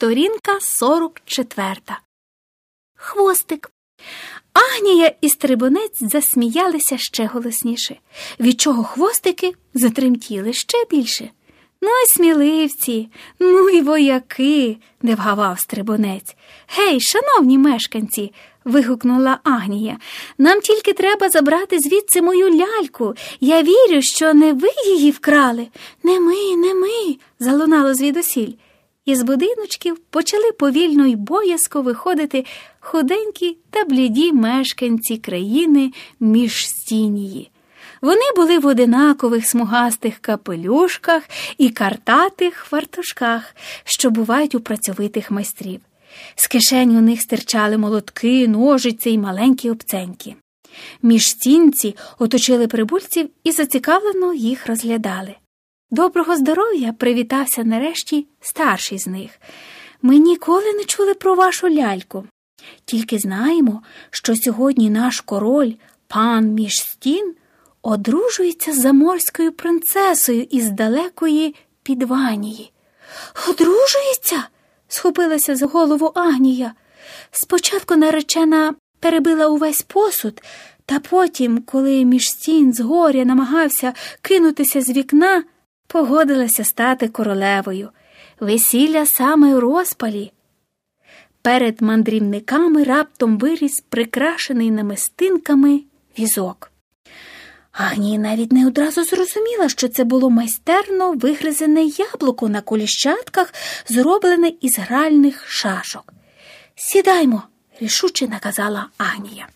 Сторінка 44. Хвостик. Агнія і стрибунець засміялися ще голосніше, від чого хвостики затремтіли ще більше. Ну й сміливці, ну й вояки, не вгавав стрибунець. Гей, шановні мешканці, вигукнула Агнія. Нам тільки треба забрати звідси мою ляльку. Я вірю, що не ви її вкрали. Не ми, не ми, залунало звідусіль. Із будиночків почали повільно й боязко виходити худенькі та бліді мешканці країни міжстінії. Вони були в одинакових смугастих капелюшках і картатих фартушках, що бувають у працьовитих майстрів. З кишень у них стирчали молотки, ножиці й маленькі обценьки. Міжстінці оточили прибульців і зацікавлено їх розглядали. Доброго здоров'я привітався нарешті старший з них. Ми ніколи не чули про вашу ляльку. Тільки знаємо, що сьогодні наш король, пан Міжстін, одружується з заморською принцесою із далекої Підванії. Одружується? схопилася з голову Агнія. Спочатку наречена перебила увесь посуд, та потім, коли Міжстін з горя намагався кинутися з вікна, погодилася стати королевою. Весілля саме у розпалі. Перед мандрівниками раптом виріс прикрашений намистинками візок. Агнія навіть не одразу зрозуміла, що це було майстерно вигризене яблуко на коліщатках, зроблене із гральних шашок. Сідаймо, рішуче наказала Агнія.